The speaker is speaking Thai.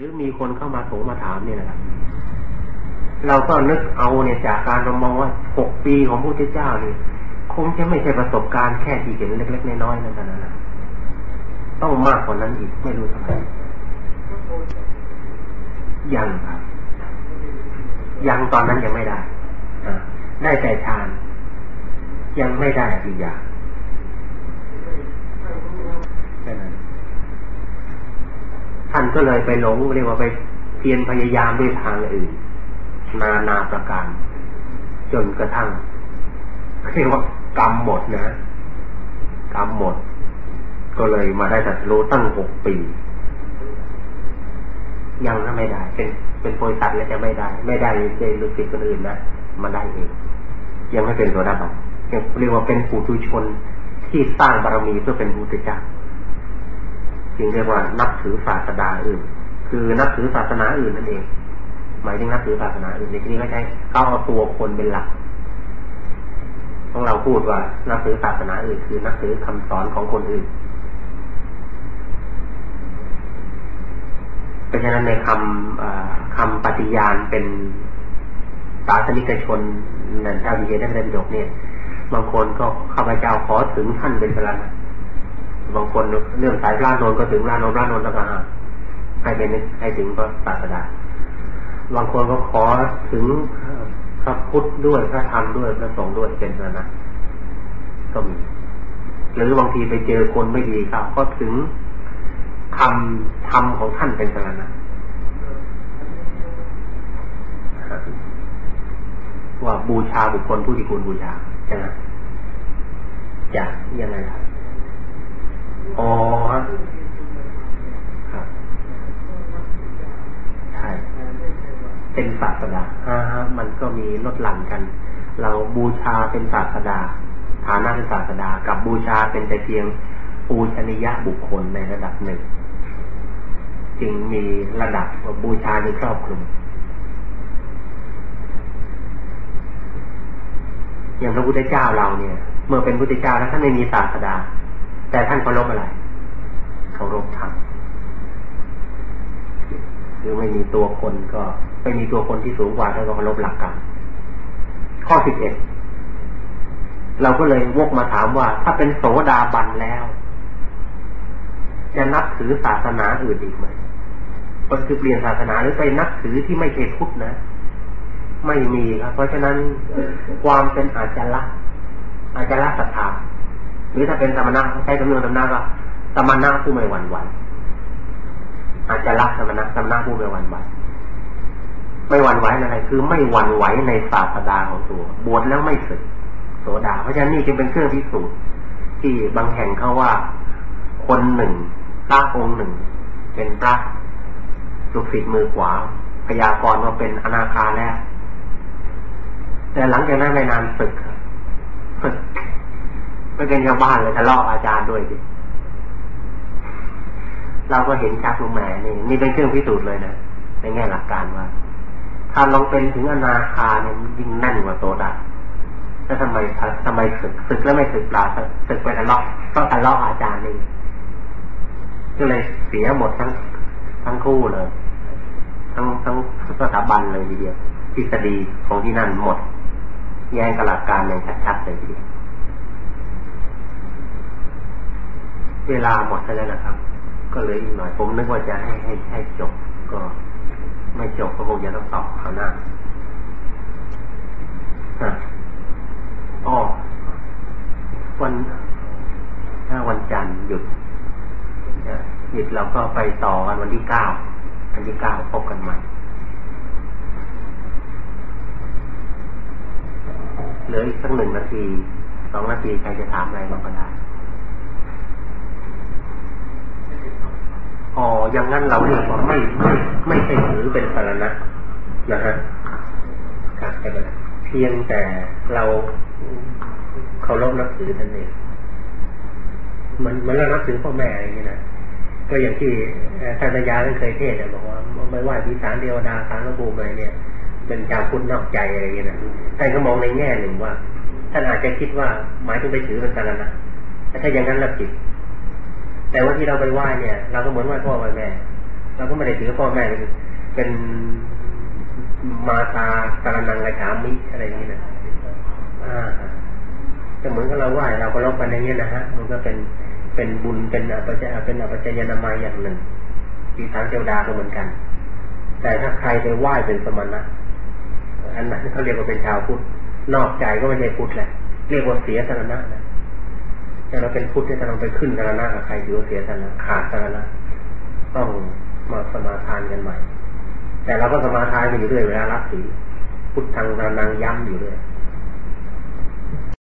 รือมีคนเข้ามาโถมาถามเนี่ยนะครับเราก็นึกเอาเนี่ยจากการเรามองว่าหกปีของพระพุทธเจ้านี่คงจะไม่ใช่ประสบการณ์แค่ที่เห็นเล็ก ๆ น้อยๆนั่นนะนะต้องมากกว่านั้นอีกไม่รู้ทำไมยังครับยังตอนนั้นยังไม่ได้ได้แต่ฌานยังไม่ได้อีกอย่างแค่นั้น ท่านก็เลยไปหลงเรียกว่าไปเพียรพยายามด้วยทางอื่น นานาประการ จนกระทั่งเรียกว่ากรรมหมดนะกรรมหมด ก็เลยมาได้ตัดรู้ตั้งหกปี ยังก็ไม่ได้ เป็นเป็นโพยสัตว์แล้วจะไม่ได้ ไม่ได้เจลูกศิษย์คนอื่นนะมาได้เองยังไม่เป็นตัวดาบันยังเรียกว่าเป็นปุถุชนที่สร้างบารมีเพื่อเป็นบุตรเจ้า จึงเรียกว่านับถือศาสดาอื่น คือนับถือศาสนาอื่นนั่นเอง หมายถึงนับถือศาสนาอื่นในที่นี้ไม่ใช่เขาเอาตัวคนเป็นหลักของเราพูดว่า นับถือศาสนาอื่นคือนับถือคำสอนของคนอื่นเพราะฉะนั้นในคำคำปฏิญาณเป็นศาสนิกชนนั่นเจ้าดีเดนเดนดกเนี่ย บางคนก็ข้าพเจ้าขอถึงท่านเป็นพลัง บางคนเรื่องสายพระนนก็ถึงพระนนพระนนแล้วก็หาให้เป็นให้ถึงพระศาสดาบางคนก็ขอถึงพระพุทธด้วยพระธรรมด้วยพระสงฆ์ด้วยเป็นนะก็มีหรือบางทีไปเจอคนไม่ดีเขาก็ถึงคำธรรมของท่านเป็นสารณะว่าบูชาบุคคลผู้ที่ควรบูชาใช่ไหมจะยังไงครับ อ๋อครับใช่เป็นศาสดาฮะมันก็มีลดหลั่นกัน เราบูชาเป็นศาสดา ฐานะเป็นศาสดา กับบูชาเป็นแต่เพียงปูชนียบุคคลในระดับหนึ่ง จึงมีระดับบูชาในครอบคลุมอย่างพระพุทธเจ้าเราเนี่ย เมื่อเป็นพุทธเจ้าแล้วท่านไม่มีศาสดา แต่ท่านเคารพอะไรเคารพธรรมหรือไม่มีตัวคนก็ไม่มีตัวคนที่สูงกว่าท่านก็เคารพหลักการข้อสิบเอ็ดเราก็เลยวกมาถามว่า ถ้าเป็นโสดาบันแล้ว จะนับถือศาสนาอื่นอีกไหมมันคือเปลี่ยนศาสนาหรือไปนับถือที่ไม่ใช่พุทธนะไม่มีครับเพราะฉะนั้นความเป็นอาจารย์อาจารย์ศรัทธา หรือถ้าเป็นสมณะใช้สำนวนสมณะก็สมณะผู้ไม่หวั่นไหวอาจจะรักสมณะสมณะผู้ไม่หวั่นไหวไม่หวั่นไหวอะไร คือไม่หวั่นไหวในศาสดาของตัวบวชแล้วไม่สึกโสดา เพราะฉะนั้นนี่จึงเป็นเครื่องพิสูจน์ที่บางแห่งเขาว่า คนหนึ่งพระองค์หนึ่ง เป็นพระลูกศิษย์มือขวาพยากรณ์ว่าเป็นอนาคาแล้วแต่หลังจากนั้นไม่นานศึก ไม่เป็นชาวบ้านเลยทะเลาะอาจารย์ด้วยดิเราก็เห็นชักลงแหมนี่นี่เป็นเครื่องพิสูจน์เลยนะในแง่หลักการว่า ถ้าลองเป็นถึงอนาคาเนี่ยยิ่งแน่นกว่าโตดาแล้วทำไมทำไมศึกศึกแล้วไม่ศึกปลาศึกไปทะเลาะก็ทะเลาะอาจารย์นี่ก็เลยเสียหมดทั้งทั้งคู่เลย ทั้งทั้งสถาบันเลยทีเดียวทฤษฎีของที่นั่นหมด แย่งกหลักการอย่างชัดๆเลยทีเดียว เวลาหมดแล้วนะครับ ก็เลยอีกหน่อย ผมนึกว่าจะให้ให้ให้จบ ก็ไม่จบก็คงจะต้องตอบคราวหน้าอ๋อวันถ้าวันจันทร์หยุดหยุดเราก็ไปต่อกันวันที่เก้าวันที่เก้าพบกันใหม่เหลืออีกสักหนึ่งนาทีสองนาทีใครจะถามอะไรมาก็ได้ อ๋ออย่างนั้นเราเรียกว่าไม่ไม่ไม่ใช่ถือเป็นสารณะนะฮะครับเพียงแต่เราเคารพนับถือท่านเองมันเหมือนเรานับถือพ่อแม่อย่างนี้นะก็อย่างที่ท่านยาเคยเทศน์บอกว่าไม่ว่าพิสารเดวดาสารระภูมิอะไรเนี่ย เป็นชาวพุทธนอกใจอะไรอย่างนี้นะท่านก็มองในแง่หนึ่งว่าท่านอาจจะคิดว่าหมายถึงไปถือเป็นสารณะถ้าอย่างนั้นเราผิด แต่ว่าที่เราไปไหว้เนี่ย เราก็เหมือนไหว้พ่อไหว้แม่ เราก็ไม่ได้ถือพ่อแม่เป็นมาตาสารนังกระฉามิอะไรอย่างนี้นะอ่าก็เหมือนกับเราไหว้เราก็ลบกันอย่างนี้นะฮะ มันก็เป็นเป็นบุญเป็นอภิจเป็นอภิจยนามัยอย่างหนึ่งที่ทางเทวดาก็เหมือนกัน แต่ถ้าใครไปไหว้เป็นสมณะอันนั้นเขาเรียกว่าเป็นชาวพุทธนอกใจก็ไม่ใช่พุทธแหละเรียกว่าเสียสารณะนะ แต่เราเป็นพุทธที่กำลังไปขึ้นสารณะกับใครถือว่าเสียสารณะขาดสารณะต้องมาสมาทานกันใหม่ แต่เราก็สมาทานอยู่เรื่อยเวลารับสีพุทธังนานังย้ำอยู่เรื่อย